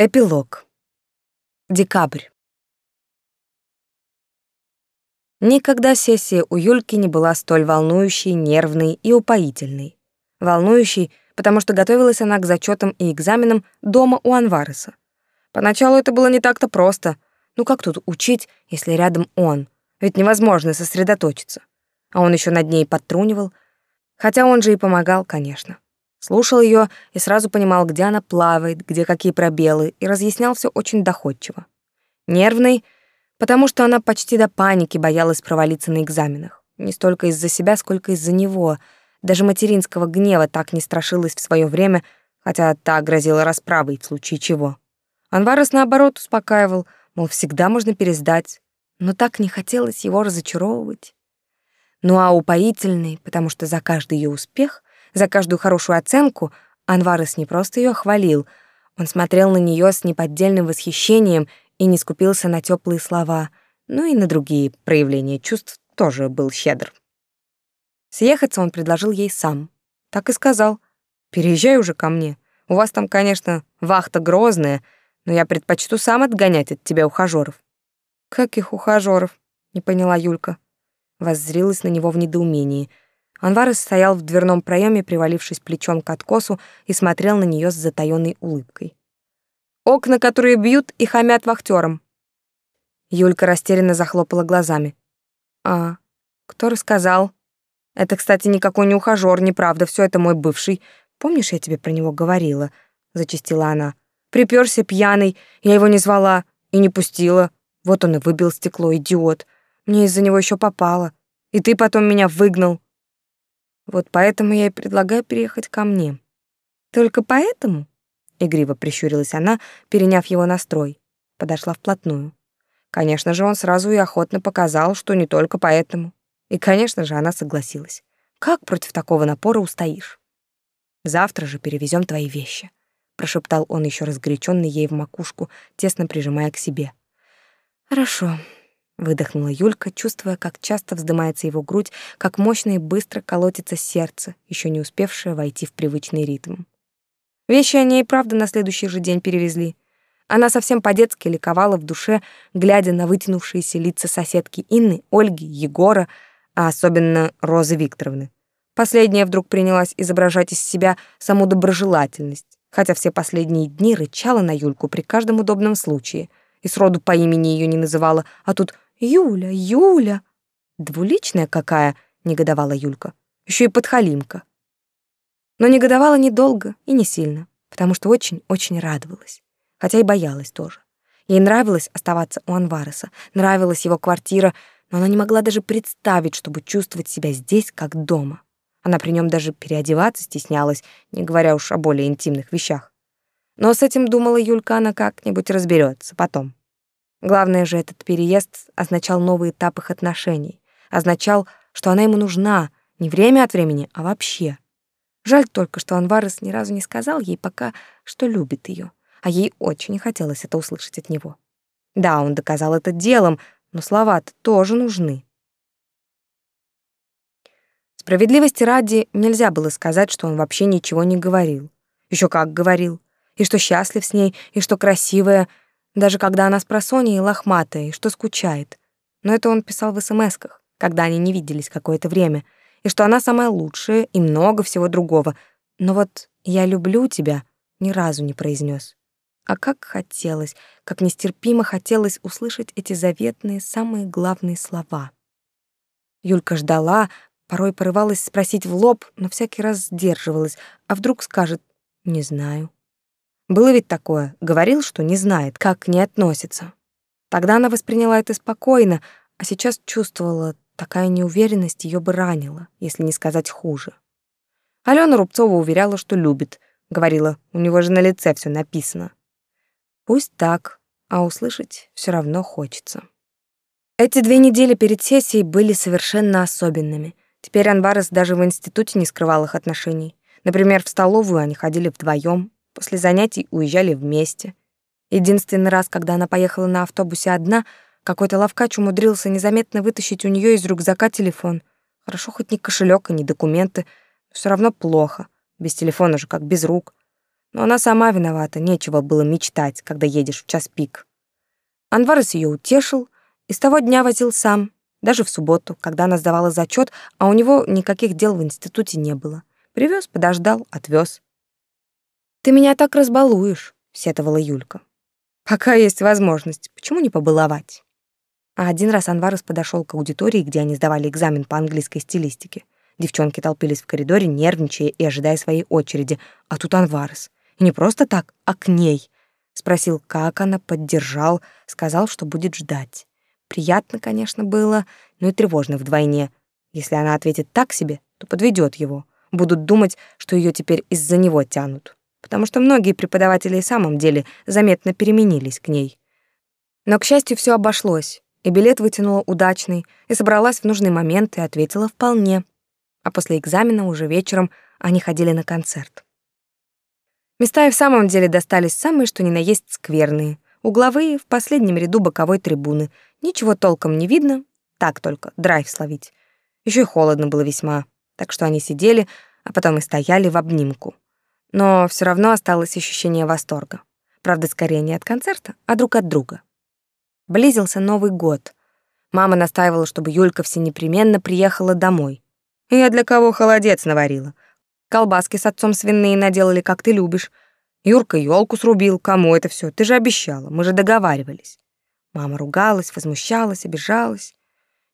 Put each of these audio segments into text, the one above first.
Эпилог. Декабрь. Никогда сессия у Юльки не была столь волнующей, нервной и упоительной. Волнующей, потому что готовилась она к зачетам и экзаменам дома у Анвареса. Поначалу это было не так-то просто. Ну как тут учить, если рядом он? Ведь невозможно сосредоточиться. А он еще над ней подтрунивал. Хотя он же и помогал, конечно. Слушал ее и сразу понимал, где она плавает, где какие пробелы, и разъяснял все очень доходчиво. Нервный, потому что она почти до паники боялась провалиться на экзаменах. Не столько из-за себя, сколько из-за него. Даже материнского гнева так не страшилась в свое время, хотя та грозила расправой в случае чего. Анварес, наоборот, успокаивал, мол, всегда можно пересдать. Но так не хотелось его разочаровывать. Ну а упоительный, потому что за каждый ее успех за каждую хорошую оценку Анварес не просто ее хвалил, он смотрел на нее с неподдельным восхищением и не скупился на теплые слова, ну и на другие проявления чувств тоже был щедр. Съехаться он предложил ей сам. Так и сказал. «Переезжай уже ко мне. У вас там, конечно, вахта грозная, но я предпочту сам отгонять от тебя ухажёров». «Каких ухажёров?» — не поняла Юлька. Воззрилась на него в недоумении — Анварес стоял в дверном проеме, привалившись плечом к откосу, и смотрел на нее с затаённой улыбкой. «Окна, которые бьют и хамят вахтерам». Юлька растерянно захлопала глазами. «А, кто рассказал?» «Это, кстати, никакой не ухажёр, неправда, все это мой бывший. Помнишь, я тебе про него говорила?» — зачастила она. Припёрся пьяный, я его не звала и не пустила. Вот он и выбил стекло, идиот. Мне из-за него еще попало. И ты потом меня выгнал. Вот поэтому я и предлагаю переехать ко мне. Только поэтому? Игриво прищурилась она, переняв его настрой. Подошла вплотную. Конечно же, он сразу и охотно показал, что не только поэтому. И, конечно же, она согласилась. Как против такого напора устоишь? Завтра же перевезем твои вещи, прошептал он еще разгоряченный ей в макушку, тесно прижимая к себе. Хорошо, выдохнула Юлька, чувствуя, как часто вздымается его грудь, как мощно и быстро колотится сердце, еще не успевшее войти в привычный ритм. Вещи они и правда на следующий же день перевезли. Она совсем по-детски ликовала в душе, глядя на вытянувшиеся лица соседки Инны, Ольги, Егора, а особенно Розы Викторовны. Последняя вдруг принялась изображать из себя саму доброжелательность, хотя все последние дни рычала на Юльку при каждом удобном случае и сроду по имени ее не называла, а тут Юля, Юля. Двуличная какая, негодовала Юлька. Еще и подхалимка. Но негодовала недолго и не сильно, потому что очень-очень радовалась, хотя и боялась тоже. Ей нравилось оставаться у Анвареса, нравилась его квартира, но она не могла даже представить, чтобы чувствовать себя здесь как дома. Она при нем даже переодеваться стеснялась, не говоря уж о более интимных вещах. Но с этим, думала Юлька, она как-нибудь разберется потом. Главное же, этот переезд означал новый этап их отношений, означал, что она ему нужна не время от времени, а вообще. Жаль только, что Анварес ни разу не сказал ей пока, что любит ее, а ей очень хотелось это услышать от него. Да, он доказал это делом, но слова-то тоже нужны. Справедливости ради нельзя было сказать, что он вообще ничего не говорил. Еще как говорил. И что счастлив с ней, и что красивая — даже когда она с просонья и лохматая, что скучает. Но это он писал в смсках, когда они не виделись какое-то время, и что она самая лучшая и много всего другого. Но вот «я люблю тебя» ни разу не произнес. А как хотелось, как нестерпимо хотелось услышать эти заветные, самые главные слова. Юлька ждала, порой порывалась спросить в лоб, но всякий раз сдерживалась, а вдруг скажет «не знаю». Было ведь такое, говорил, что не знает, как к ней относится. Тогда она восприняла это спокойно, а сейчас чувствовала, такая неуверенность ее бы ранила, если не сказать хуже. Алена Рубцова уверяла, что любит, говорила, у него же на лице все написано. Пусть так, а услышать все равно хочется. Эти две недели перед сессией были совершенно особенными. Теперь Анварес даже в институте не скрывал их отношений. Например, в столовую они ходили вдвоем, После занятий уезжали вместе. Единственный раз, когда она поехала на автобусе одна, какой-то лавкач умудрился незаметно вытащить у нее из рюкзака телефон. Хорошо хоть не кошелек и не документы, но все равно плохо. Без телефона же как без рук. Но она сама виновата, нечего было мечтать, когда едешь в час пик. Анварес ее утешил и с того дня возил сам, даже в субботу, когда она сдавала зачет, а у него никаких дел в институте не было. Привез, подождал, отвез. «Ты меня так разбалуешь», — сетовала Юлька. «Пока есть возможность, почему не побаловать?» А один раз Анварес подошел к аудитории, где они сдавали экзамен по английской стилистике. Девчонки толпились в коридоре, нервничая и ожидая своей очереди. А тут Анварес. И не просто так, а к ней. Спросил, как она, поддержал, сказал, что будет ждать. Приятно, конечно, было, но и тревожно вдвойне. Если она ответит так себе, то подведет его. Будут думать, что ее теперь из-за него тянут. Потому что многие преподаватели и самом деле заметно переменились к ней. Но, к счастью, все обошлось, и билет вытянула удачный, и собралась в нужный момент и ответила вполне. А после экзамена уже вечером они ходили на концерт. Места и в самом деле достались самые, что ни на есть скверные. Угловые, в последнем ряду боковой трибуны. Ничего толком не видно, так только, драйв словить. Еще и холодно было весьма, так что они сидели, а потом и стояли в обнимку. Но все равно осталось ощущение восторга. Правда, скорее не от концерта, а друг от друга. Близился Новый год. Мама настаивала, чтобы Юлька все непременно приехала домой. Я для кого холодец наварила. Колбаски с отцом свиные наделали, как ты любишь. Юрка елку срубил. Кому это все? Ты же обещала, мы же договаривались. Мама ругалась, возмущалась, обижалась.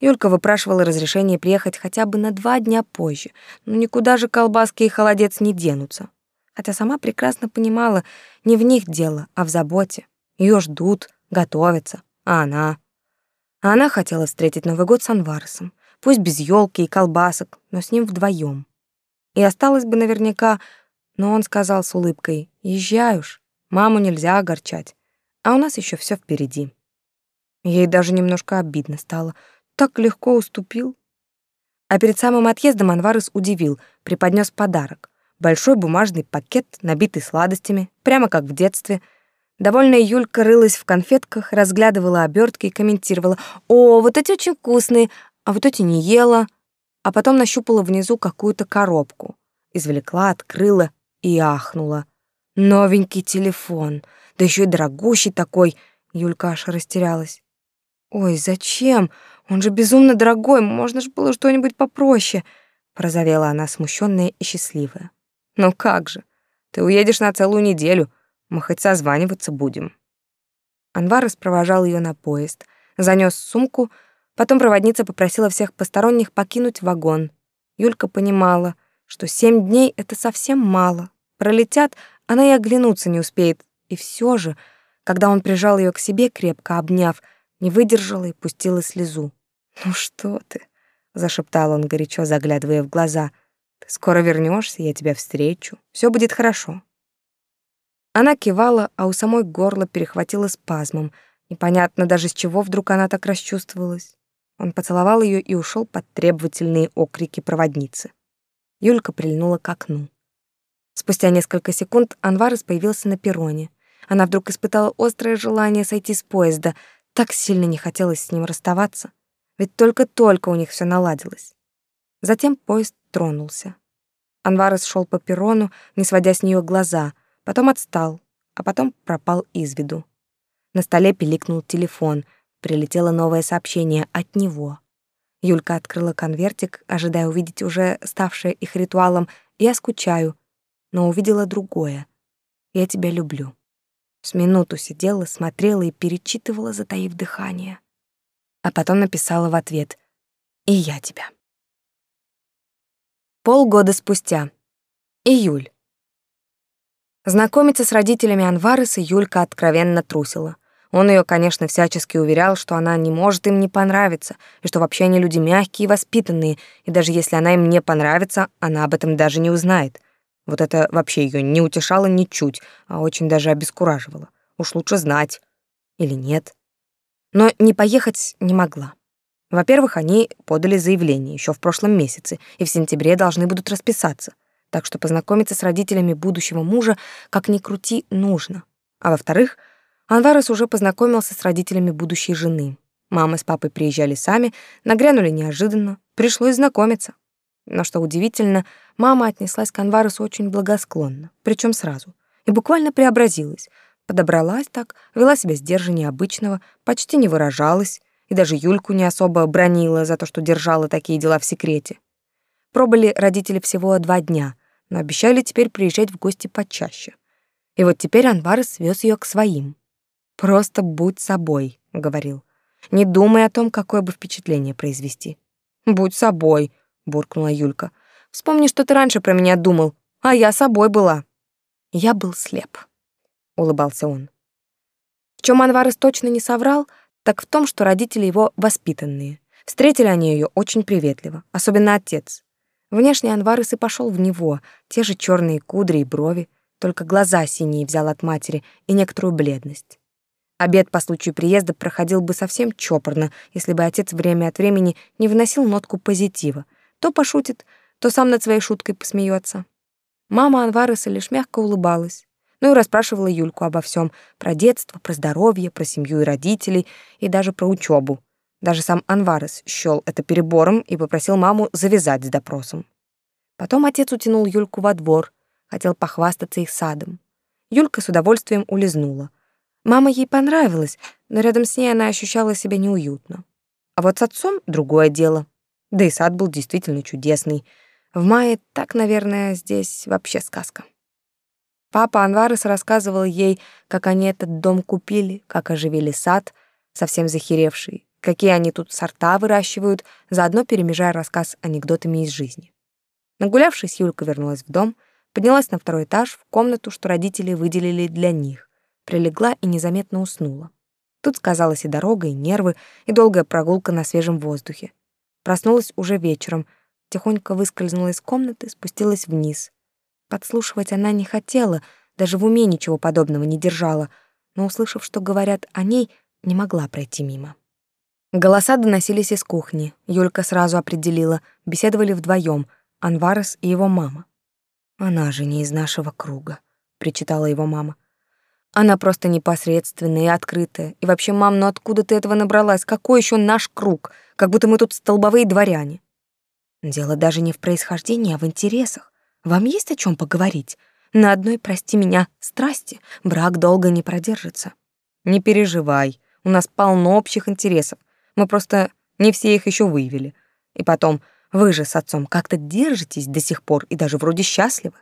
Юлька выпрашивала разрешение приехать хотя бы на два дня позже. Но никуда же колбаски и холодец не денутся. Хотя сама прекрасно понимала, не в них дело, а в заботе. Ее ждут, готовятся, а она... А она хотела встретить Новый год с Анварсом, пусть без елки и колбасок, но с ним вдвоем. И осталось бы наверняка, но он сказал с улыбкой, «Езжай уж, маму нельзя огорчать, а у нас еще все впереди». Ей даже немножко обидно стало, так легко уступил. А перед самым отъездом Анварес удивил, преподнес подарок. Большой бумажный пакет, набитый сладостями, прямо как в детстве. Довольная Юлька рылась в конфетках, разглядывала обертки и комментировала, «О, вот эти очень вкусные, а вот эти не ела» а потом нащупала внизу какую-то коробку. Извлекла, открыла и ахнула. Новенький телефон, да еще и дорогущий такой. Юлька аж растерялась. «Ой, зачем? Он же безумно дорогой, можно же было что-нибудь попроще», прозовела она, смущенная и счастливая. «Ну как же? Ты уедешь на целую неделю, мы хоть созваниваться будем». Анвар распровожал ее на поезд, занес сумку, Потом проводница попросила всех посторонних покинуть вагон. Юлька понимала, что семь дней — это совсем мало. Пролетят, она и оглянуться не успеет. И все же, когда он прижал ее к себе, крепко обняв, не выдержала и пустила слезу. «Ну что ты?» — зашептал он горячо, заглядывая в глаза. «Ты скоро вернешься, я тебя встречу. Все будет хорошо». Она кивала, а у самой горло перехватило спазмом. Непонятно даже, с чего вдруг она так расчувствовалась. Он поцеловал ее и ушел под требовательные окрики проводницы. Юлька прильнула к окну. Спустя несколько секунд Анварес появился на перроне. Она вдруг испытала острое желание сойти с поезда, так сильно не хотелось с ним расставаться, ведь только-только у них все наладилось. Затем поезд тронулся. Анварес шел по перрону, не сводя с нее глаза, потом отстал, а потом пропал из виду. На столе пиликнул телефон — Прилетело новое сообщение от него. Юлька открыла конвертик, ожидая увидеть уже ставшее их ритуалом «Я скучаю», но увидела другое. «Я тебя люблю». С минуту сидела, смотрела и перечитывала, затаив дыхание. А потом написала в ответ «И я тебя». Полгода спустя. Июль. Знакомиться с родителями Анвареса Юлька откровенно трусила. Он ее, конечно, всячески уверял, что она не может им не понравиться, и что вообще они люди мягкие и воспитанные, и даже если она им не понравится, она об этом даже не узнает. Вот это вообще ее не утешало ничуть, а очень даже обескураживало. Уж лучше знать. Или нет. Но не поехать не могла. Во-первых, они подали заявление еще в прошлом месяце, и в сентябре должны будут расписаться. Так что познакомиться с родителями будущего мужа, как ни крути, нужно. А во-вторых, Анварес уже познакомился с родителями будущей жены. Мама с папой приезжали сами, нагрянули неожиданно, пришлось знакомиться. Но что удивительно, мама отнеслась к Анваресу очень благосклонно, причем сразу. и буквально преобразилась. Подобралась так, вела себя сдержаннее обычного, почти не выражалась, и даже Юльку не особо бронила за то, что держала такие дела в секрете. Пробыли родители всего два дня, но обещали теперь приезжать в гости почаще. И вот теперь Анвар свез ее к своим. «Просто будь собой», — говорил. «Не думай о том, какое бы впечатление произвести». «Будь собой», — буркнула Юлька. «Вспомни, что ты раньше про меня думал, а я собой была». «Я был слеп», — улыбался он. В чем Анварес точно не соврал, так в том, что родители его воспитанные. Встретили они ее очень приветливо, особенно отец. Внешне Анварес и пошел в него, те же черные кудри и брови, только глаза синие взял от матери и некоторую бледность. Обед по случаю приезда проходил бы совсем чопорно, если бы отец время от времени не вносил нотку позитива. То пошутит, то сам над своей шуткой посмеется. Мама Анвареса лишь мягко улыбалась. Ну и расспрашивала Юльку обо всем: про детство, про здоровье, про семью и родителей, и даже про учебу. Даже сам Анварес счёл это перебором и попросил маму завязать с допросом. Потом отец утянул Юльку во двор, хотел похвастаться их садом. Юлька с удовольствием улизнула. Мама ей понравилась, но рядом с ней она ощущала себя неуютно. А вот с отцом другое дело. Да и сад был действительно чудесный. В мае так, наверное, здесь вообще сказка. Папа Анварес рассказывал ей, как они этот дом купили, как оживили сад, совсем захеревший, какие они тут сорта выращивают, заодно перемежая рассказ анекдотами из жизни. Нагулявшись, Юлька вернулась в дом, поднялась на второй этаж, в комнату, что родители выделили для них, прилегла и незаметно уснула. Тут сказалась и дорога, и нервы, и долгая прогулка на свежем воздухе. Проснулась уже вечером, тихонько выскользнула из комнаты, спустилась вниз. Подслушивать она не хотела, даже в уме ничего подобного не держала, но, услышав, что говорят о ней, не могла пройти мимо. Голоса доносились из кухни. Юлька сразу определила, беседовали вдвоем, Анварес и его мама. «Она же не из нашего круга», — причитала его мама. «Она просто непосредственная и открытая. И вообще, мам, ну откуда ты этого набралась? Какой еще наш круг? Как будто мы тут столбовые дворяне». Дело даже не в происхождении, а в интересах. Вам есть о чем поговорить? На одной, прости меня, страсти брак долго не продержится. Не переживай, у нас полно общих интересов. Мы просто не все их еще выявили. И потом, вы же с отцом как-то держитесь до сих пор и даже вроде счастливы.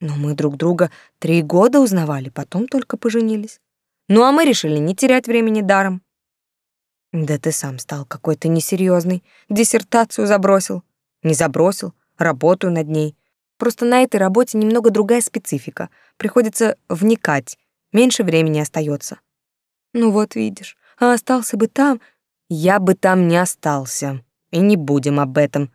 Но мы друг друга три года узнавали, потом только поженились. Ну а мы решили не терять времени даром. Да ты сам стал какой-то несерьезный, диссертацию забросил. Не забросил, работаю над ней. Просто на этой работе немного другая специфика. Приходится вникать, меньше времени остается. Ну вот видишь, а остался бы там, я бы там не остался. И не будем об этом.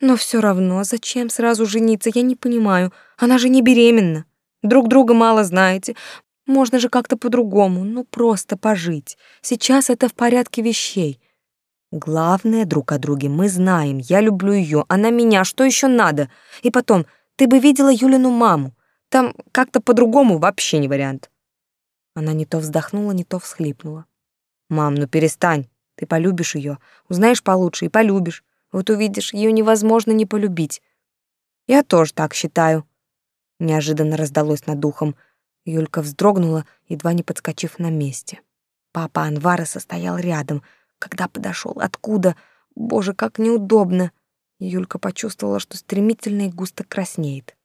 Но все равно, зачем сразу жениться, я не понимаю. Она же не беременна. Друг друга мало знаете. Можно же как-то по-другому, ну просто пожить. Сейчас это в порядке вещей. Главное, друг о друге мы знаем. Я люблю ее, она меня. Что еще надо? И потом, ты бы видела Юлину маму. Там как-то по-другому вообще не вариант. Она не то вздохнула, не то всхлипнула. Мам, ну перестань. Ты полюбишь ее, узнаешь получше и полюбишь. Вот увидишь, ее невозможно не полюбить. Я тоже так считаю. Неожиданно раздалось над духом. Юлька вздрогнула, едва не подскочив на месте. Папа Анвара состоял рядом. Когда подошел, откуда? Боже, как неудобно. Юлька почувствовала, что стремительно и густо краснеет.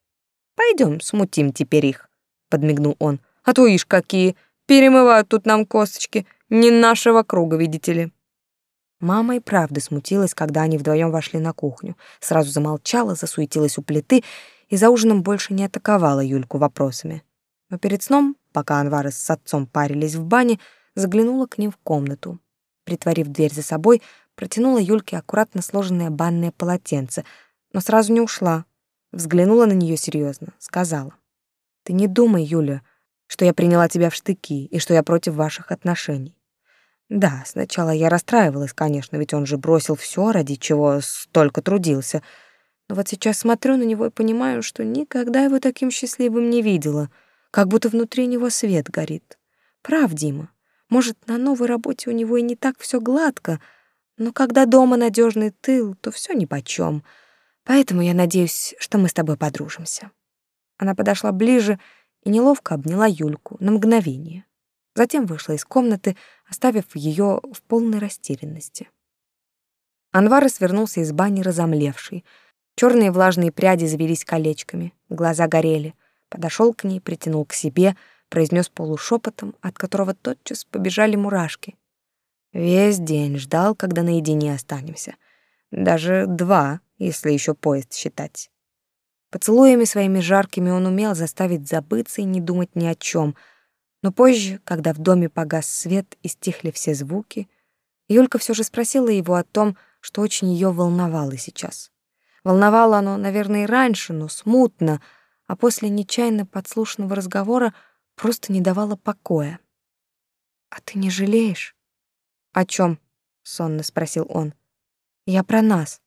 Пойдем, смутим теперь их, подмигнул он. А то ишь какие, перемывают тут нам косточки, не нашего круга, видите ли. Мама и правда смутилась, когда они вдвоем вошли на кухню. Сразу замолчала, засуетилась у плиты и за ужином больше не атаковала Юльку вопросами. Но перед сном, пока Анвары с отцом парились в бане, заглянула к ним в комнату. Притворив дверь за собой, протянула Юльке аккуратно сложенное банное полотенце, но сразу не ушла. Взглянула на нее серьезно, сказала. «Ты не думай, Юля, что я приняла тебя в штыки и что я против ваших отношений. Да, сначала я расстраивалась, конечно, ведь он же бросил все, ради чего столько трудился. Но вот сейчас смотрю на него и понимаю, что никогда его таким счастливым не видела, как будто внутри него свет горит. Прав, Дима. Может, на новой работе у него и не так все гладко, но когда дома надежный тыл, то все нипочем. Поэтому я надеюсь, что мы с тобой подружимся. Она подошла ближе и неловко обняла Юльку на мгновение. Затем вышла из комнаты, оставив ее в полной растерянности. Анвар свернулся из бани разомлевший. Черные влажные пряди завелись колечками, глаза горели. Подошел к ней, притянул к себе, произнес полушепотом, от которого тотчас побежали мурашки. Весь день ждал, когда наедине останемся. Даже два, если еще поезд считать. Поцелуями своими жаркими он умел заставить забыться и не думать ни о чем. Но позже, когда в доме погас свет и стихли все звуки, Юлька все же спросила его о том, что очень ее волновало сейчас. Волновало оно, наверное, и раньше, но смутно, а после нечаянно подслушанного разговора просто не давало покоя. «А ты не жалеешь?» «О чем? сонно спросил он. «Я про нас».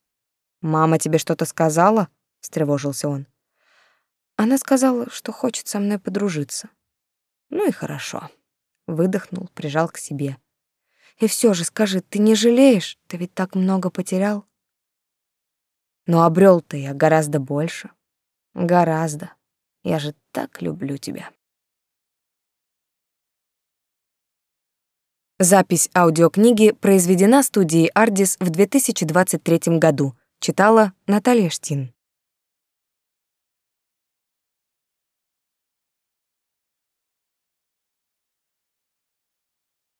«Мама тебе что-то сказала?» — встревожился он. Она сказала, что хочет со мной подружиться. Ну и хорошо. Выдохнул, прижал к себе. И все же скажи, ты не жалеешь? Ты ведь так много потерял. Но обрел ты я гораздо больше. Гораздо. Я же так люблю тебя. Запись аудиокниги произведена студией Ardis в 2023 году. Читала Наталья Штин.